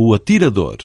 o atirador.